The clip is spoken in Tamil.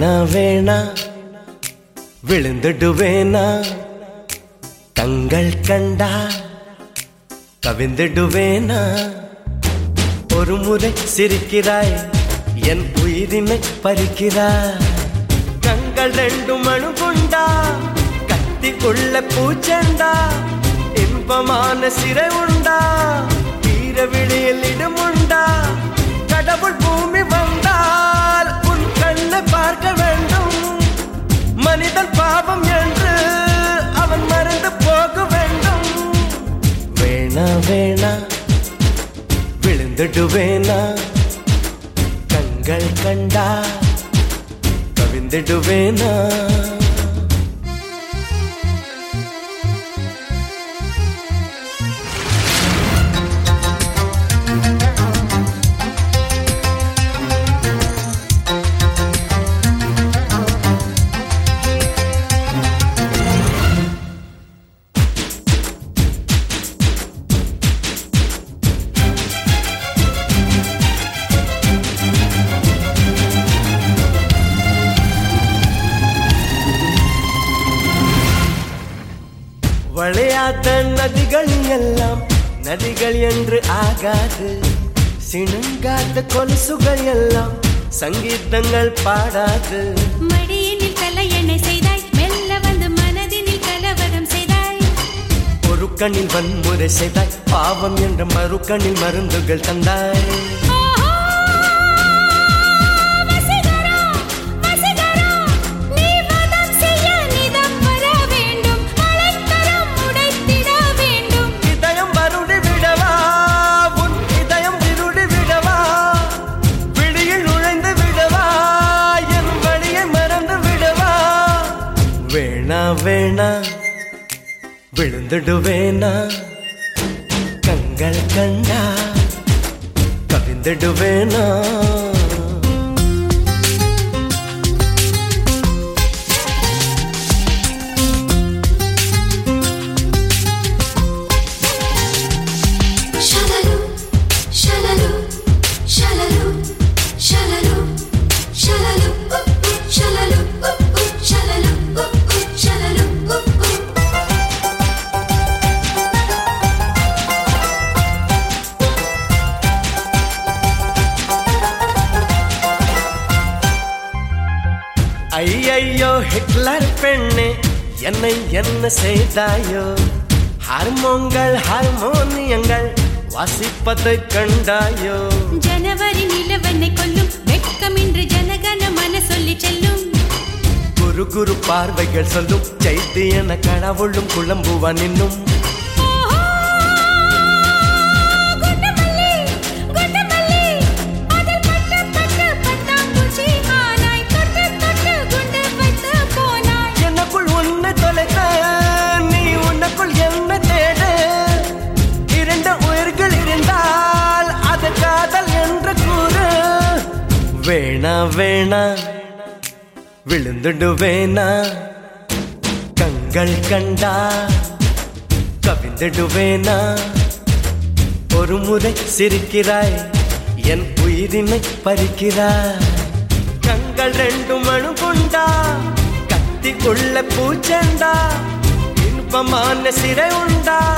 வேணா வேணா? விழுந்துடுவேனா? தங்கள் கண்டா? கவிந்துடுவேனா ஒரு முறை சிரிக்கிறாய் என் உயிரினை பறிக்கிறாய். கண்கள் ரெண்டும் கொண்டா கத்தி கொள்ள பூச்செண்டா இன்பமான சிறை உண்டா? வீர விழியில் இடமுண்டா? கடவுள் பூமி வேணா வேணா? விழுந்துடுவேனா? கண்கள் கண்டா? கவிந்துடுவேனா வளையாத நதிகள் எல்லாம் நதிகள் என்று ஆகாது. சிணுங்காத கொலுசுகள் எல்லாம் சங்கீதங்கள் பாடாது. மடியினில் தலையணை செய்தாய் மெல்ல வந்து மனதினில் கலவரம் செய்தாய். ஒரு கண்ணில் வன்முறை செய்தாய் பாவம் என்ற மறுக்கண்ணில் மருந்துகள் தந்தாய். வேணா விழுந்துடுவேனா கங்கள் கண்டா கவிந்துடுவேனா ஐயையோ ஹிட்லர் பெண்ணே என்னை என்ன செய்தாயோ? ஹார்மோன்கள் ஹார்மோனியங்கள் வாசிப்பதை கண்டாயோ? ஜனவரி நிலவனை கொல்லும் வெட்கமின்றி ஜனகன மன சொல்லி செல்லும். குரு குரு பார்வைகள் சொல்லும் செய்தி என கடவுளும் குழம்புவான் இன்னும் வேணா வேணா. விழுந்துடுவேனா? கண்கள் கண்டா? கவிந்துடுவேனா ஒரு முறை சிரிக்கிறாய் என் உயிரினை பறிக்கிறாய். கண்கள் ரெண்டும் அணுகுண்டா? கத்தி கொள்ள பூச்சண்டா? இன்பமான சிறை உண்டா?